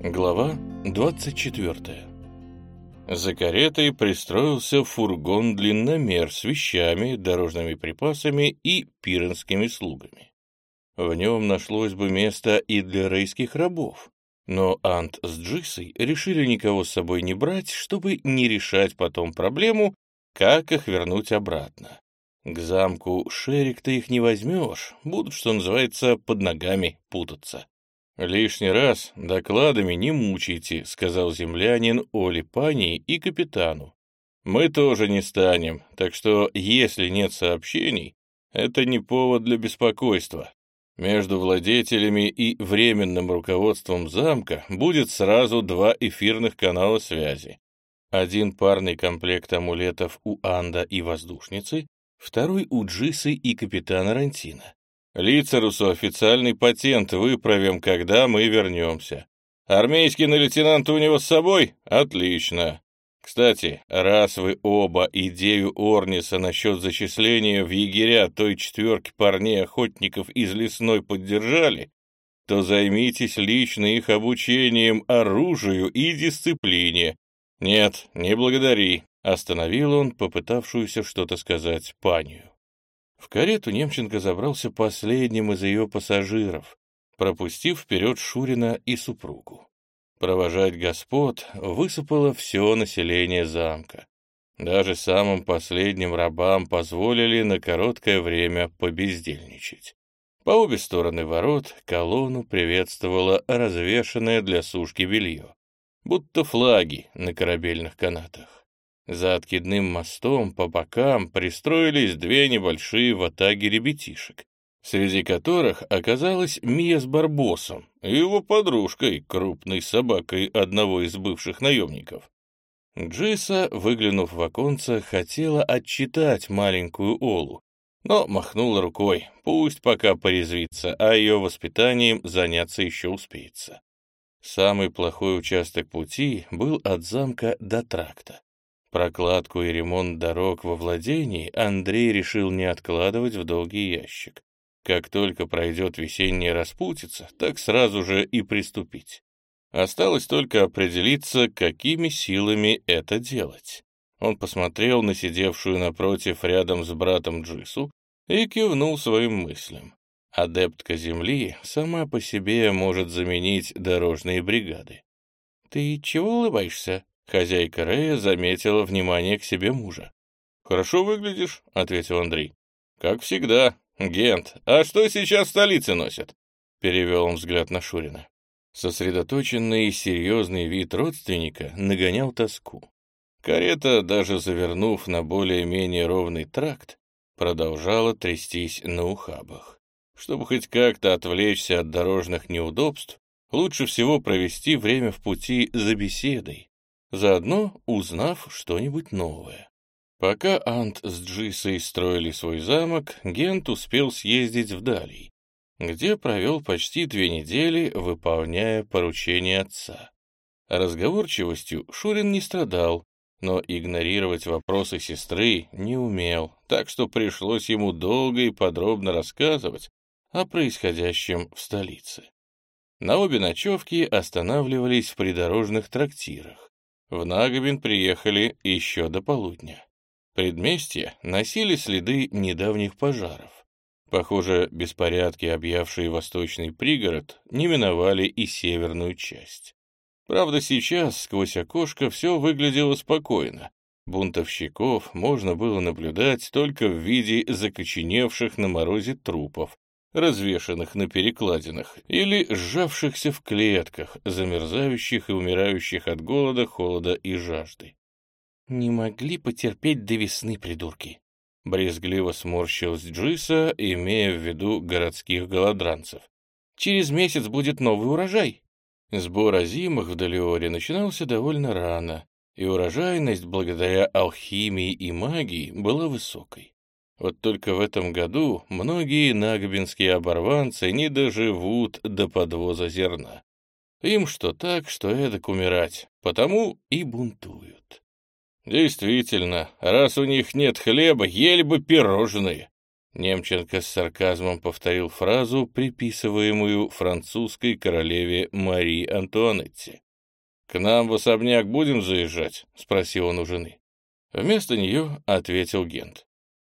Глава 24 За каретой пристроился фургон-длинномер с вещами, дорожными припасами и пиренскими слугами. В нем нашлось бы место и для рейских рабов, но Ант с Джисой решили никого с собой не брать, чтобы не решать потом проблему, как их вернуть обратно. К замку Шерик ты их не возьмешь, будут, что называется, под ногами путаться. «Лишний раз докладами не мучайте», — сказал землянин Оле Пани и капитану. «Мы тоже не станем, так что, если нет сообщений, это не повод для беспокойства. Между владетелями и временным руководством замка будет сразу два эфирных канала связи. Один парный комплект амулетов у Анда и воздушницы, второй у Джисы и капитана Рантина. Лицерусу официальный патент выправим, когда мы вернемся. Армейский на лейтенанта у него с собой? Отлично. Кстати, раз вы оба идею Орниса насчет зачисления в егеря той четверки парней-охотников из лесной поддержали, то займитесь лично их обучением оружию и дисциплине. Нет, не благодари, остановил он попытавшуюся что-то сказать панию. В карету Немченко забрался последним из ее пассажиров, пропустив вперед Шурина и супругу. Провожать господ высыпало все население замка. Даже самым последним рабам позволили на короткое время побездельничать. По обе стороны ворот колонну приветствовало развешанное для сушки белье, будто флаги на корабельных канатах. За откидным мостом по бокам пристроились две небольшие ватаги ребятишек, среди которых оказалась Мия с Барбосом и его подружкой, крупной собакой одного из бывших наемников. Джиса, выглянув в оконце, хотела отчитать маленькую Олу, но махнула рукой, пусть пока порезвится, а ее воспитанием заняться еще успеется. Самый плохой участок пути был от замка до тракта. Прокладку и ремонт дорог во владении Андрей решил не откладывать в долгий ящик. Как только пройдет весенняя распутица, так сразу же и приступить. Осталось только определиться, какими силами это делать. Он посмотрел на сидевшую напротив рядом с братом Джису и кивнул своим мыслям. Адептка Земли сама по себе может заменить дорожные бригады. «Ты чего улыбаешься?» Хозяйка Рея заметила внимание к себе мужа. «Хорошо выглядишь», — ответил Андрей. «Как всегда. Гент, а что сейчас в столице носят?» Перевел он взгляд на Шурина. Сосредоточенный и серьезный вид родственника нагонял тоску. Карета, даже завернув на более-менее ровный тракт, продолжала трястись на ухабах. Чтобы хоть как-то отвлечься от дорожных неудобств, лучше всего провести время в пути за беседой, заодно узнав что-нибудь новое. Пока Ант с Джисой строили свой замок, Гент успел съездить в Далий, где провел почти две недели, выполняя поручения отца. Разговорчивостью Шурин не страдал, но игнорировать вопросы сестры не умел, так что пришлось ему долго и подробно рассказывать о происходящем в столице. На обе ночевки останавливались в придорожных трактирах. В Нагобин приехали еще до полудня. Предместья носили следы недавних пожаров. Похоже, беспорядки, объявшие восточный пригород, не миновали и северную часть. Правда, сейчас сквозь окошко все выглядело спокойно. Бунтовщиков можно было наблюдать только в виде закоченевших на морозе трупов, развешанных на перекладинах, или сжавшихся в клетках, замерзающих и умирающих от голода, холода и жажды. «Не могли потерпеть до весны, придурки!» Брезгливо сморщилась Джиса, имея в виду городских голодранцев. «Через месяц будет новый урожай!» Сбор озимых в Далиоре начинался довольно рано, и урожайность, благодаря алхимии и магии, была высокой. Вот только в этом году многие нагбинские оборванцы не доживут до подвоза зерна. Им что так, что эдак умирать, потому и бунтуют. Действительно, раз у них нет хлеба, ели бы пирожные. Немченко с сарказмом повторил фразу, приписываемую французской королеве Марии Антуанетте. «К нам в особняк будем заезжать?» — спросил он у жены. Вместо нее ответил Гент.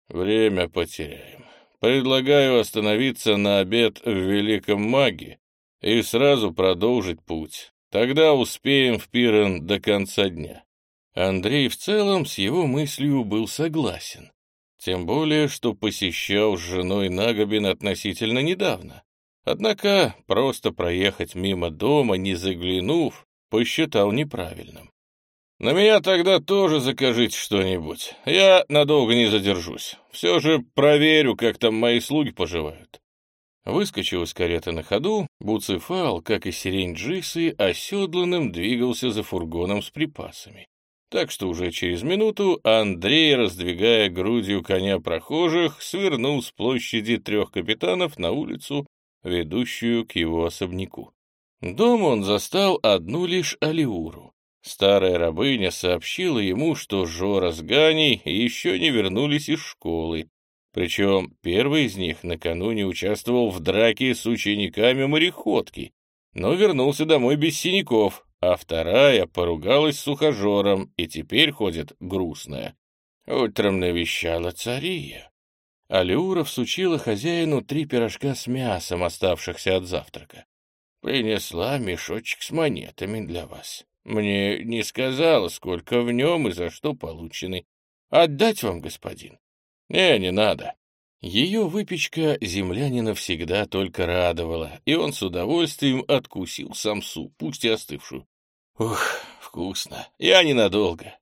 «Время потеряем. Предлагаю остановиться на обед в Великом Маге и сразу продолжить путь. Тогда успеем в Пирен до конца дня». Андрей в целом с его мыслью был согласен. Тем более, что посещал с женой Нагобин относительно недавно. Однако просто проехать мимо дома, не заглянув, посчитал неправильным. «На меня тогда тоже закажите что-нибудь. Я надолго не задержусь. Все же проверю, как там мои слуги поживают». Выскочил из кареты на ходу, Буцефал, как и сирень Джисы, оседланным двигался за фургоном с припасами. Так что уже через минуту Андрей, раздвигая грудью коня прохожих, свернул с площади трех капитанов на улицу, ведущую к его особняку. Дома он застал одну лишь Алиуру. Старая рабыня сообщила ему, что Жора с Ганей еще не вернулись из школы, причем первый из них накануне участвовал в драке с учениками мореходки, но вернулся домой без синяков, а вторая поругалась с ухажером и теперь ходит грустная. Утром навещала цария. Алиура всучила хозяину три пирожка с мясом, оставшихся от завтрака. Принесла мешочек с монетами для вас. Мне не сказала, сколько в нем и за что получены. Отдать вам, господин? Не, не надо. Ее выпечка землянина всегда только радовала, и он с удовольствием откусил самсу, пусть и остывшую. Ух, вкусно. Я ненадолго.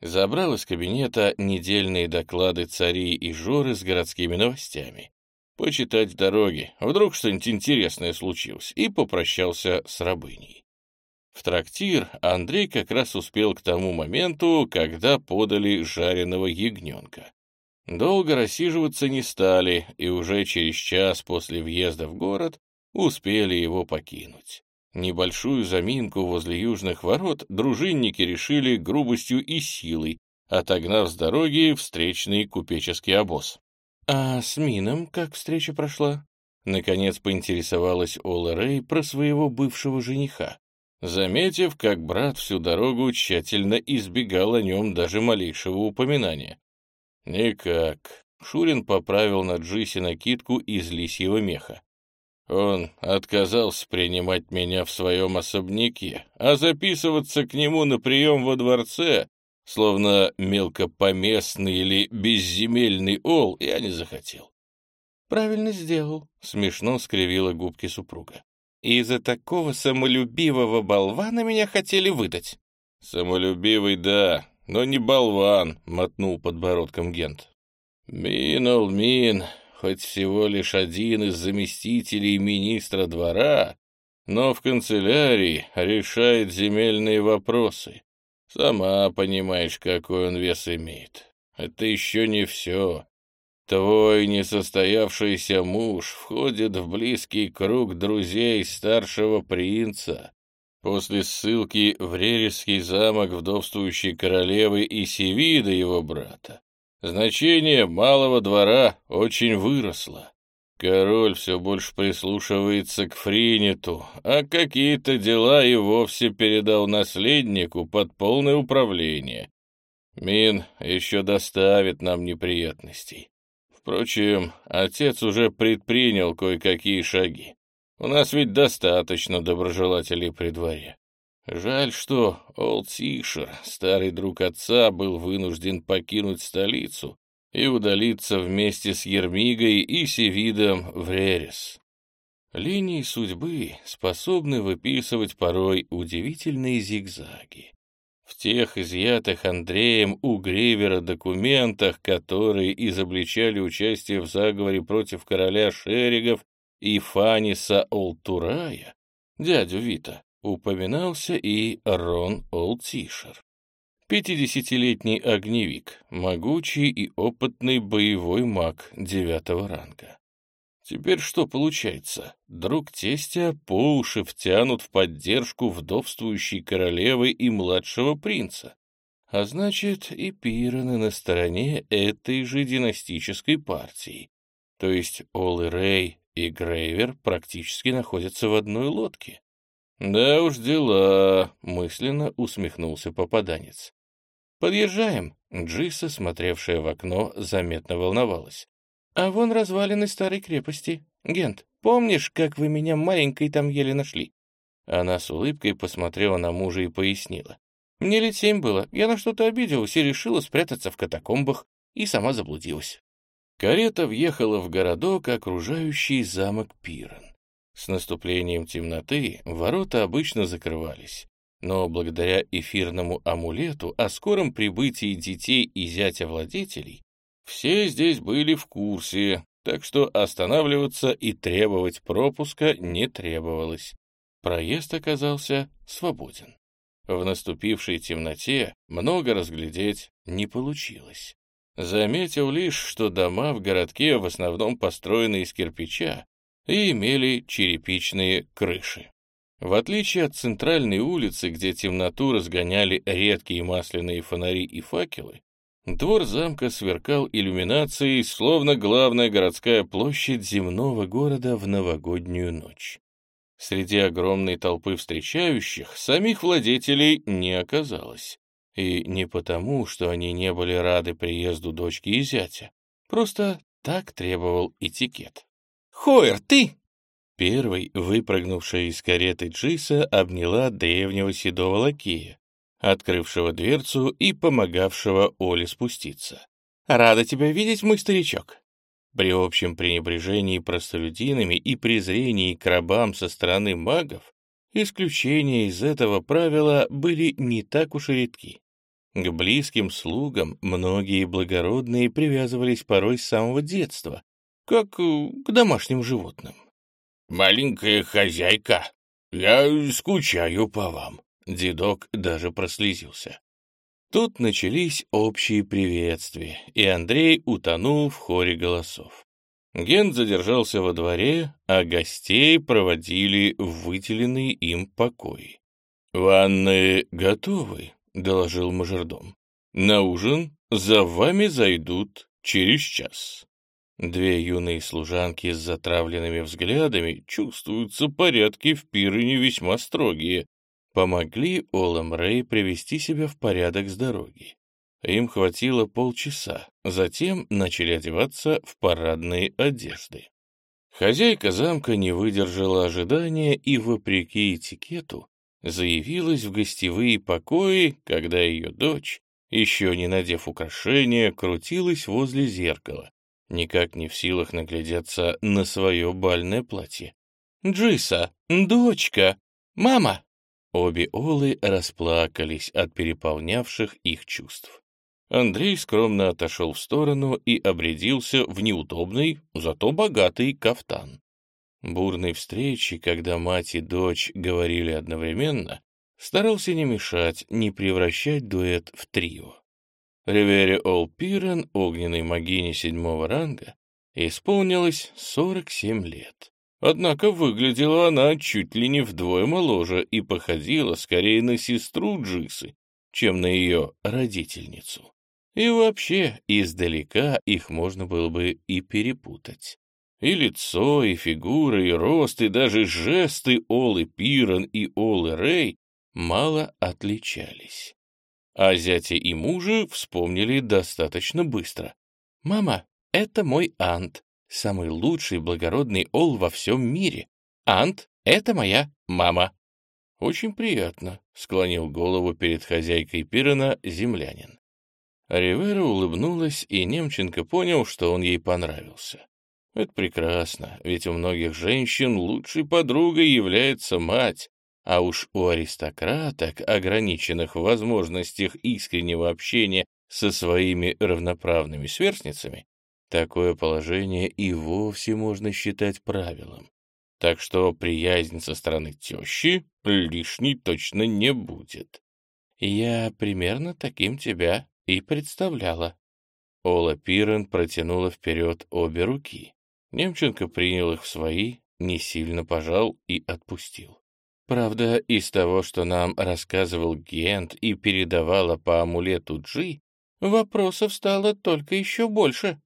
Забрал из кабинета недельные доклады царей и Жоры с городскими новостями. Почитать в дороге, вдруг что-нибудь интересное случилось, и попрощался с рабыней. В трактир Андрей как раз успел к тому моменту, когда подали жареного ягненка. Долго рассиживаться не стали, и уже через час после въезда в город успели его покинуть. Небольшую заминку возле южных ворот дружинники решили грубостью и силой, отогнав с дороги встречный купеческий обоз. «А с Мином как встреча прошла?» Наконец поинтересовалась Ола Рэй про своего бывшего жениха, заметив, как брат всю дорогу тщательно избегал о нем даже малейшего упоминания. «Никак», — Шурин поправил на Джисе накидку из лисьего меха. Он отказался принимать меня в своем особняке, а записываться к нему на прием во дворце, словно мелкопоместный или безземельный ол, я не захотел. «Правильно сделал», — смешно скривила губки супруга. «Из-за такого самолюбивого болвана меня хотели выдать». «Самолюбивый, да, но не болван», — мотнул подбородком Гент. «Мин, Мин, хоть всего лишь один из заместителей министра двора, но в канцелярии решает земельные вопросы. Сама понимаешь, какой он вес имеет. Это еще не все. Твой несостоявшийся муж входит в близкий круг друзей старшего принца. После ссылки в Рересский замок вдовствующей королевы и Севида его брата Значение малого двора очень выросло. Король все больше прислушивается к Фринету, а какие-то дела и вовсе передал наследнику под полное управление. Мин еще доставит нам неприятностей. Впрочем, отец уже предпринял кое-какие шаги. У нас ведь достаточно доброжелателей при дворе. Жаль, что Олдсишер, старый друг отца, был вынужден покинуть столицу и удалиться вместе с Ермигой и Севидом в Ререс. Линии судьбы способны выписывать порой удивительные зигзаги. В тех изъятых Андреем у Гревера документах, которые изобличали участие в заговоре против короля Шеригов и Фаниса Олтурая, дядю Вита, упоминался и Рон Олтишер. Пятидесятилетний огневик, могучий и опытный боевой маг девятого ранга. Теперь что получается? Друг тестя по уши втянут в поддержку вдовствующей королевы и младшего принца. А значит, и пираны на стороне этой же династической партии. То есть Ол и Рэй и Грейвер практически находятся в одной лодке. «Да уж дела», — мысленно усмехнулся попаданец. «Подъезжаем», — Джиса, смотревшая в окно, заметно волновалась. «А вон развалины старой крепости. Гент, помнишь, как вы меня маленькой там еле нашли?» Она с улыбкой посмотрела на мужа и пояснила. «Мне лет семь было, я на что-то обиделась и решила спрятаться в катакомбах, и сама заблудилась». Карета въехала в городок, окружающий замок Пирон. С наступлением темноты ворота обычно закрывались, но благодаря эфирному амулету о скором прибытии детей и зятя-владетелей все здесь были в курсе, так что останавливаться и требовать пропуска не требовалось. Проезд оказался свободен. В наступившей темноте много разглядеть не получилось. Заметил лишь, что дома в городке в основном построены из кирпича, и имели черепичные крыши. В отличие от центральной улицы, где темноту разгоняли редкие масляные фонари и факелы, двор замка сверкал иллюминацией, словно главная городская площадь земного города в новогоднюю ночь. Среди огромной толпы встречающих самих владетелей не оказалось. И не потому, что они не были рады приезду дочки и зятя. Просто так требовал этикет. Хойер, ты!» Первой, выпрыгнувшая из кареты Джиса, обняла древнего седого лакея, открывшего дверцу и помогавшего Оле спуститься. «Рада тебя видеть, мой старичок!» При общем пренебрежении простолюдинами и презрении к рабам со стороны магов, исключения из этого правила были не так уж и редки. К близким слугам многие благородные привязывались порой с самого детства, как э, к домашним животным. «Маленькая хозяйка, я скучаю по вам». Дедок даже прослезился. Тут начались общие приветствия, и Андрей утонул в хоре голосов. Ген задержался во дворе, а гостей проводили в выделенные им покои. «Ванны готовы», — доложил мажордом. «На ужин за вами зайдут через час». Две юные служанки с затравленными взглядами, чувствуются порядки в пирыне весьма строгие, помогли Олам Рэй привести себя в порядок с дороги. Им хватило полчаса, затем начали одеваться в парадные одежды. Хозяйка замка не выдержала ожидания и, вопреки этикету, заявилась в гостевые покои, когда ее дочь, еще не надев украшения, крутилась возле зеркала, никак не в силах наглядеться на свое бальное платье. «Джиса! Дочка! Мама!» Обе Олы расплакались от переполнявших их чувств. Андрей скромно отошел в сторону и обрядился в неудобный, зато богатый кафтан. Бурной встречи, когда мать и дочь говорили одновременно, старался не мешать, не превращать дуэт в трио. Ривере Олпирен, огненной могине седьмого ранга, исполнилось 47 лет. Однако выглядела она чуть ли не вдвое моложе и походила скорее на сестру Джисы, чем на ее родительницу. И вообще, издалека их можно было бы и перепутать. И лицо, и фигура, и рост, и даже жесты Олы Пирон и Олы Рэй мало отличались. А зятя и мужа вспомнили достаточно быстро. «Мама, это мой Ант, самый лучший благородный ол во всем мире. Ант — это моя мама». «Очень приятно», — склонил голову перед хозяйкой Пирона землянин. Ривера улыбнулась, и Немченко понял, что он ей понравился. Это прекрасно, ведь у многих женщин лучшей подругой является мать, а уж у аристократок, ограниченных в возможностях искреннего общения со своими равноправными сверстницами, такое положение и вовсе можно считать правилом. Так что приязнь со стороны тещи лишней точно не будет. Я примерно таким тебя и представляла. Ола Пирен протянула вперед обе руки. Немченко принял их в свои, не сильно пожал и отпустил. Правда, из того, что нам рассказывал Гент и передавала по амулету Джи, вопросов стало только еще больше.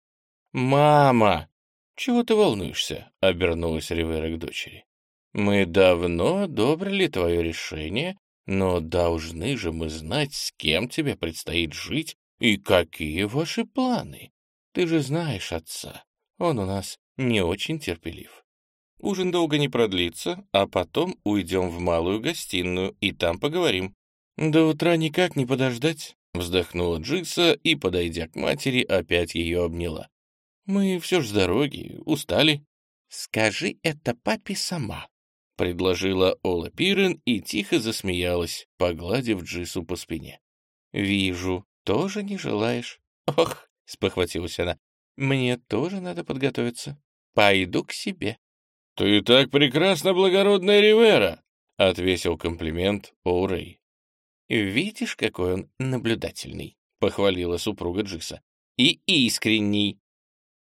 «Мама!» «Чего ты волнуешься?» — обернулась Ривера к дочери. «Мы давно одобрили твое решение, но должны же мы знать, с кем тебе предстоит жить и какие ваши планы. Ты же знаешь отца, он у нас не очень терпелив. Ужин долго не продлится, а потом уйдем в малую гостиную и там поговорим. До утра никак не подождать». Вздохнула Джикса и, подойдя к матери, опять ее обняла. «Мы все ж с дороги, устали». «Скажи это папе сама», — предложила Ола Пирен и тихо засмеялась, погладив Джису по спине. «Вижу, тоже не желаешь». «Ох», — спохватилась она, — «мне тоже надо подготовиться. Пойду к себе». «Ты так прекрасна, благородная Ривера!» — отвесил комплимент Оурей. «Видишь, какой он наблюдательный», — похвалила супруга Джиса. «И искренний».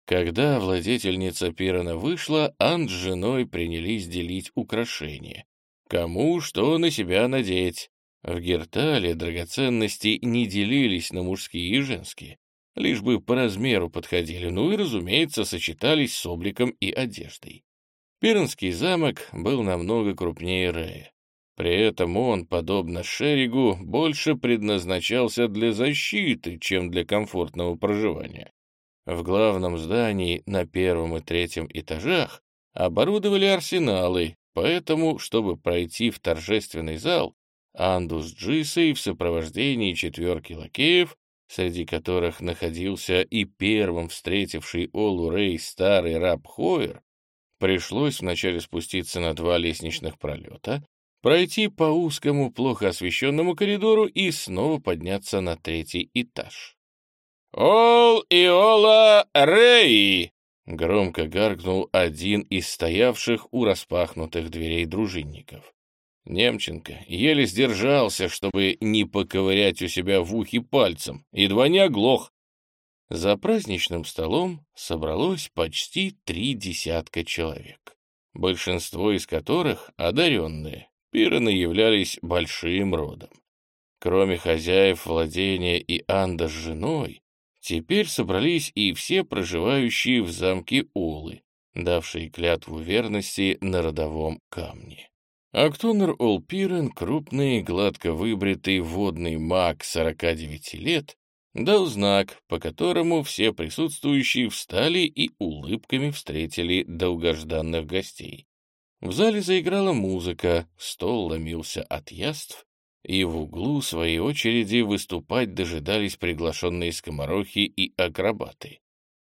Когда владетельница Пирона вышла, Ан с женой принялись делить украшения. Кому что на себя надеть. В Гертале драгоценности не делились на мужские и женские, лишь бы по размеру подходили, ну и, разумеется, сочетались с обликом и одеждой. Пирнский замок был намного крупнее Рея. При этом он, подобно Шеригу, больше предназначался для защиты, чем для комфортного проживания. В главном здании на первом и третьем этажах оборудовали арсеналы, поэтому, чтобы пройти в торжественный зал, Андус с Джисой в сопровождении четверки лакеев, среди которых находился и первым встретивший Олу Рей старый раб Хойер, пришлось вначале спуститься на два лестничных пролета, пройти по узкому, плохо освещенному коридору и снова подняться на третий этаж. «Ол и Ола Рей!» — громко гаркнул один из стоявших у распахнутых дверей дружинников. Немченко еле сдержался, чтобы не поковырять у себя в ухе пальцем, едва не оглох. За праздничным столом собралось почти три десятка человек, большинство из которых одаренные, Пираны являлись большим родом. Кроме хозяев владения и Анда с женой, теперь собрались и все проживающие в замке Улы, давшие клятву верности на родовом камне. Актонер Олпирен, крупный, гладко выбритый водный маг 49 лет, дал знак, по которому все присутствующие встали и улыбками встретили долгожданных гостей. В зале заиграла музыка, стол ломился от яств, и в углу своей очереди выступать дожидались приглашенные скоморохи и акробаты.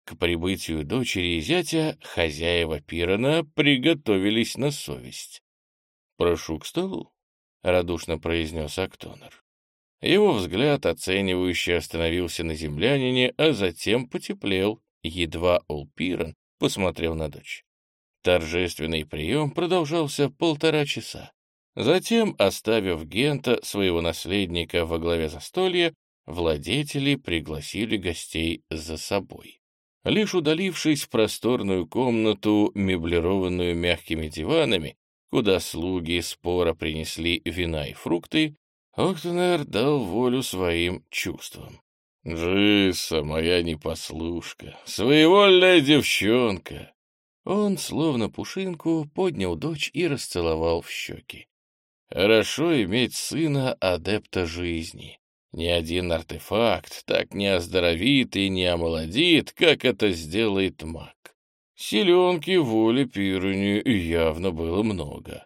К прибытию дочери и зятя хозяева Пирона приготовились на совесть. «Прошу к столу», — радушно произнес Актонер. Его взгляд оценивающе остановился на землянине, а затем потеплел, едва Олпирон посмотрел на дочь. Торжественный прием продолжался полтора часа. Затем, оставив Гента, своего наследника, во главе застолья, владетели пригласили гостей за собой. Лишь удалившись в просторную комнату, меблированную мягкими диванами, куда слуги спора принесли вина и фрукты, Октонер дал волю своим чувствам. «Джиса, моя непослушка, своевольная девчонка, он, словно пушинку, поднял дочь и расцеловал в щеки. Хорошо иметь сына адепта жизни. Ни один артефакт так не оздоровит и не омолодит, как это сделает маг. Селенки воли пирыни явно было много.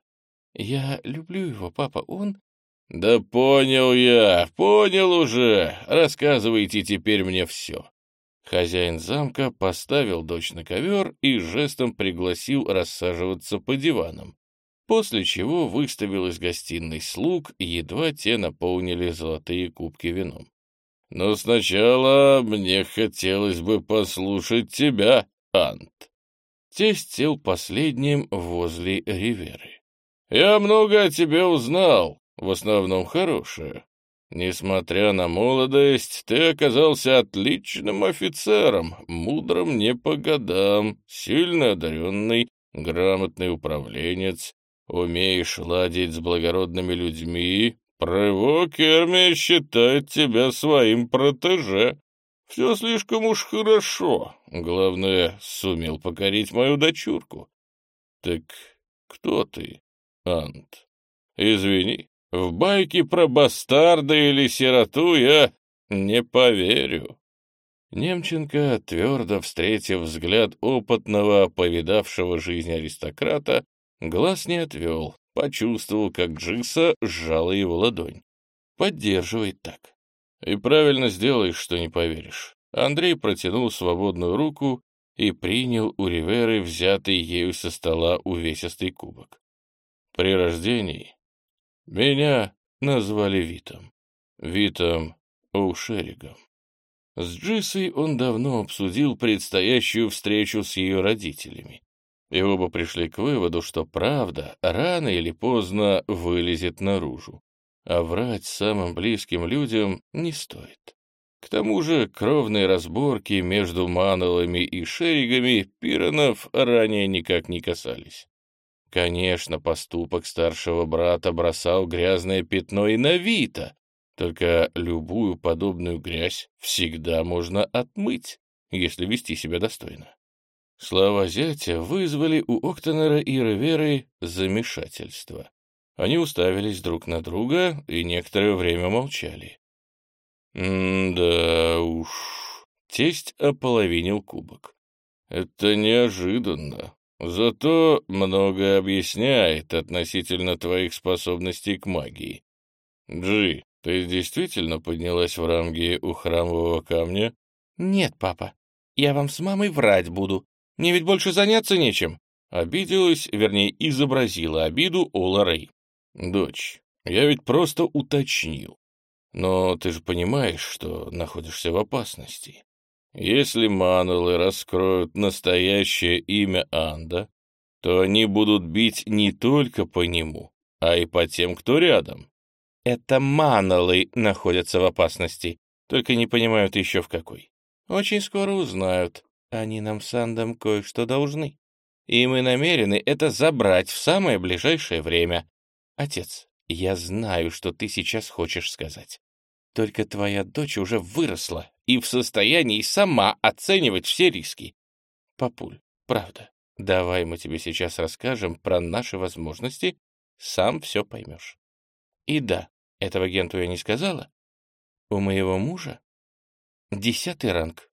«Я люблю его, папа, он...» «Да понял я, понял уже. Рассказывайте теперь мне все. Хозяин замка поставил дочь на ковер и жестом пригласил рассаживаться по диванам, после чего выставил из гостиной слуг, едва те наполнили золотые кубки вином. «Но сначала мне хотелось бы послушать тебя, Ант». Тесть сел последним возле Риверы. «Я много о тебе узнал, в основном хорошее. Несмотря на молодость, ты оказался отличным офицером, мудрым не по годам, сильно одаренный, грамотный управленец, умеешь ладить с благородными людьми. Прыво Керми считает тебя своим протеже. Все слишком уж хорошо. Главное, сумел покорить мою дочурку. Так кто ты, Ант? Извини, в байке про бастарда или сироту я не поверю. Немченко, твердо встретив взгляд опытного, повидавшего жизнь аристократа, глаз не отвел, почувствовал, как Джиса сжала его ладонь. Поддерживает так. И правильно сделаешь, что не поверишь. Андрей протянул свободную руку и принял у Риверы взятый ею со стола увесистый кубок. При рождении меня назвали Витом. Витом Оушеригом. С Джисой он давно обсудил предстоящую встречу с ее родителями. И оба пришли к выводу, что правда рано или поздно вылезет наружу а врать самым близким людям не стоит. К тому же кровные разборки между Манолами и Шеригами Пиронов ранее никак не касались. Конечно, поступок старшего брата бросал грязное пятно и на Вита, только любую подобную грязь всегда можно отмыть, если вести себя достойно. Слова зятя вызвали у Октонера и Реверы замешательство. Они уставились друг на друга и некоторое время молчали. «Да уж...» — тесть ополовинил кубок. «Это неожиданно. Зато многое объясняет относительно твоих способностей к магии. Джи, ты действительно поднялась в ранге у храмового камня?» «Нет, папа. Я вам с мамой врать буду. Мне ведь больше заняться нечем». Обиделась, вернее, изобразила обиду Ола Рэй. «Дочь, я ведь просто уточнил. Но ты же понимаешь, что находишься в опасности. Если манулы раскроют настоящее имя Анда, то они будут бить не только по нему, а и по тем, кто рядом. Это манолы находятся в опасности, только не понимают еще в какой. Очень скоро узнают. Они нам с Андом кое-что должны. И мы намерены это забрать в самое ближайшее время. «Отец, я знаю, что ты сейчас хочешь сказать. Только твоя дочь уже выросла и в состоянии сама оценивать все риски. Папуль, правда, давай мы тебе сейчас расскажем про наши возможности, сам все поймешь. И да, этого агенту я не сказала. У моего мужа десятый ранг.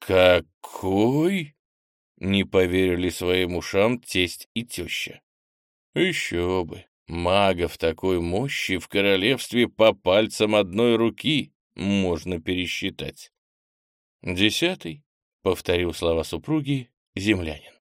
«Какой?» — не поверили своим ушам тесть и теща. Еще бы! Магов такой мощи в королевстве по пальцам одной руки можно пересчитать. Десятый, — повторил слова супруги, землянин.